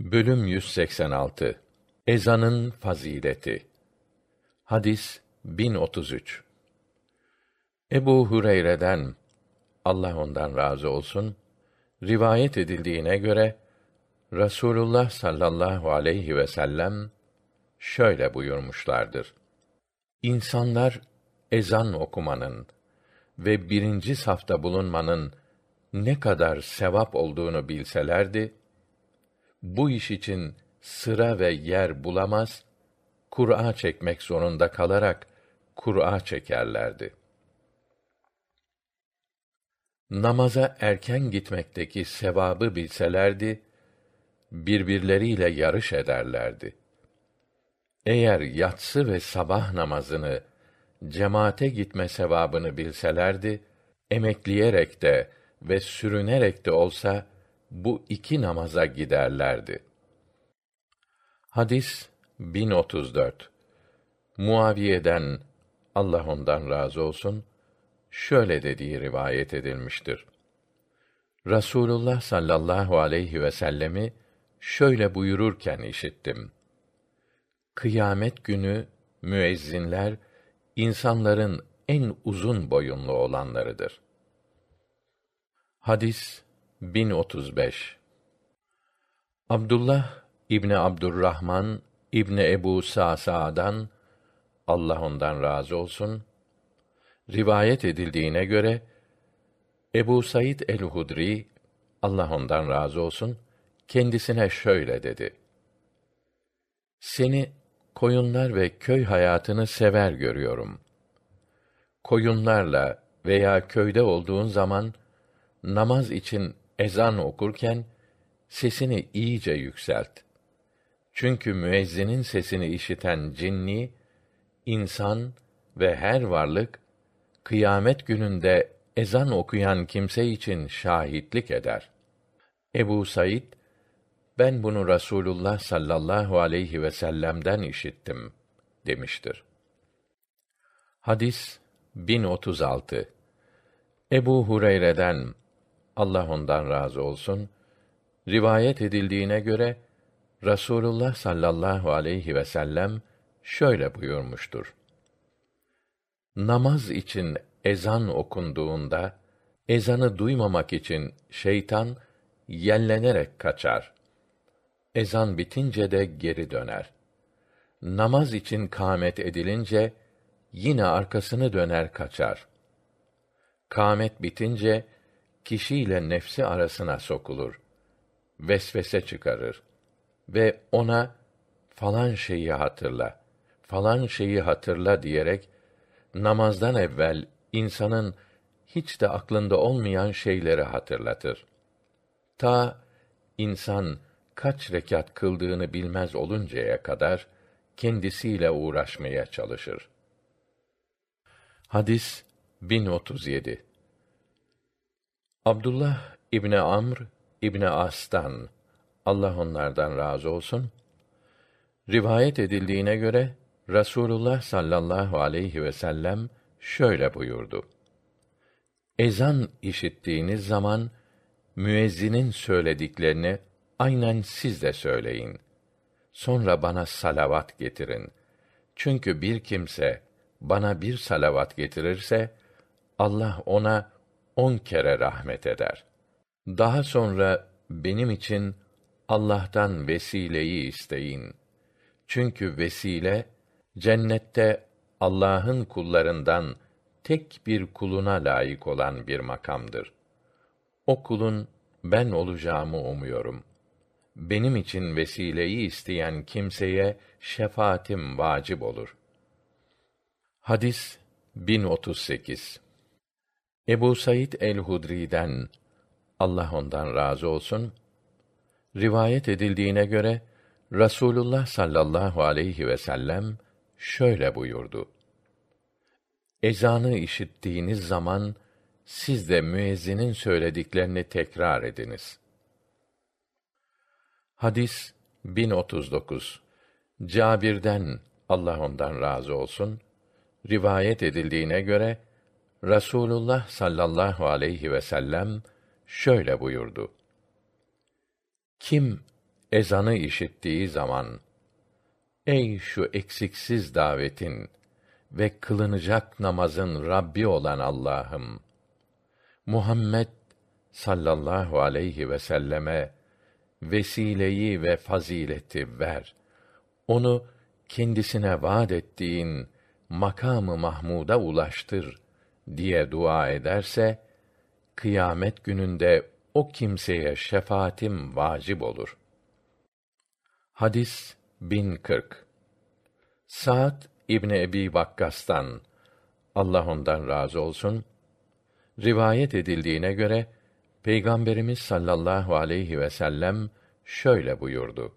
Bölüm 186 Ezanın fazileti. Hadis 1033 Ebu Hureyre'den Allah ondan razı olsun rivayet edildiğine göre Rasulullah sallallahu aleyhi ve sellem şöyle buyurmuşlardır. İnsanlar ezan okumanın ve birinci safta bulunmanın ne kadar sevap olduğunu bilselerdi, bu iş için sıra ve yer bulamaz, Kur'a çekmek zorunda kalarak Kur'a çekerlerdi. Namaza erken gitmekteki sevabı bilselerdi, birbirleriyle yarış ederlerdi. Eğer yatsı ve sabah namazını cemaate gitme sevabını bilselerdi, emekleyerek de ve sürünerek de olsa bu iki namaza giderlerdi. Hadis 1034 Muaviye'den Allah ondan razı olsun şöyle dediği rivayet edilmiştir. Rasulullah sallallahu aleyhi ve sellemi şöyle buyururken işittim. Kıyamet günü müezzinler insanların en uzun boyunlu olanlarıdır. Hadis 1035 Abdullah İbni Abdurrahman İbni Ebu Sa'sa'dan Allah ondan razı olsun rivayet edildiğine göre Ebu Said el-Hudri Allah ondan razı olsun kendisine şöyle dedi: Seni koyunlar ve köy hayatını sever görüyorum. Koyunlarla veya köyde olduğun zaman namaz için ezan okurken sesini iyice yükselt. Çünkü müezzinin sesini işiten cinni, insan ve her varlık kıyamet gününde ezan okuyan kimse için şahitlik eder. Ebu Said ben bunu Rasulullah sallallahu aleyhi ve sellem'den işittim demiştir. Hadis 1036 Ebu Hureyre'den Allah ondan razı olsun rivayet edildiğine göre Rasulullah sallallahu aleyhi ve sellem şöyle buyurmuştur. Namaz için ezan okunduğunda ezanı duymamak için şeytan yellenerek kaçar. Ezan bitince de geri döner. Namaz için kâmet edilince yine arkasını döner kaçar. Kâmet bitince kişiyle nefsi arasına sokulur. Vesvese çıkarır ve ona falan şeyi hatırla, falan şeyi hatırla diyerek namazdan evvel insanın hiç de aklında olmayan şeyleri hatırlatır. Ta insan kaç rekat kıldığını bilmez oluncaya kadar kendisiyle uğraşmaya çalışır. Hadis 1037 Abdullah İbni Amr İbni As'tan Allah onlardan razı olsun rivayet edildiğine göre Rasulullah sallallahu aleyhi ve sellem şöyle buyurdu. Ezan işittiğiniz zaman müezzinin söylediklerini aynen siz de söyleyin. Sonra bana salavat getirin. Çünkü bir kimse bana bir salavat getirirse Allah ona on kere rahmet eder. Daha sonra benim için Allah'tan vesileyi isteyin. Çünkü vesile cennette Allah'ın kullarından tek bir kuluna layık olan bir makamdır. O kulun ben olacağımı umuyorum. Benim için vesileyi isteyen kimseye şefaatim vacip olur. Hadis 1038 Ebu Said el-Hudri'den Allah ondan razı olsun rivayet edildiğine göre Rasulullah sallallahu aleyhi ve sellem şöyle buyurdu. Ezanı işittiğiniz zaman siz de müezzinin söylediklerini tekrar ediniz. Hadis 1039 Cabir'den Allah ondan razı olsun rivayet edildiğine göre Rasulullah sallallahu aleyhi ve sellem şöyle buyurdu. Kim ezanı işittiği zaman ey şu eksiksiz davetin ve kılınacak namazın Rabbi olan Allah'ım Muhammed sallallahu aleyhi ve selleme vesileyi ve fazileti ver. Onu kendisine vaad ettiğin makamı Mahmud'a ulaştır diye dua ederse kıyamet gününde o kimseye şefaatim vacip olur. Hadis 1040 Sa'd İbni Ebi Vakkas'tan Allah ondan razı olsun rivayet edildiğine göre Peygamberimiz sallallahu aleyhi ve sellem şöyle buyurdu: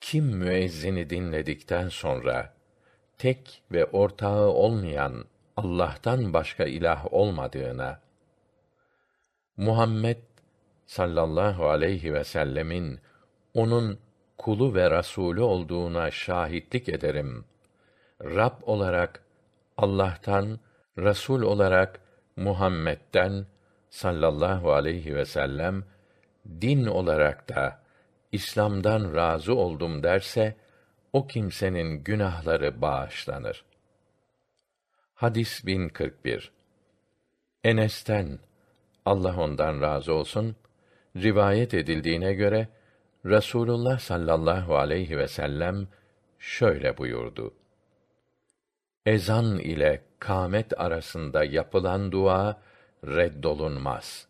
Kim müezzini dinledikten sonra tek ve ortağı olmayan Allah'tan başka ilah olmadığına Muhammed sallallahu aleyhi ve sellemin onun kulu ve rasulü olduğuna şahitlik ederim. Rab olarak Allah'tan, Rasul olarak Muhammed'den sallallahu aleyhi ve sellem din olarak da İslam'dan razı oldum derse o kimsenin günahları bağışlanır. Hadis 1041 Enes'ten Allah ondan razı olsun rivayet edildiğine göre Rasulullah sallallahu aleyhi ve sellem şöyle buyurdu. Ezan ile kâmet arasında yapılan dua reddolunmaz.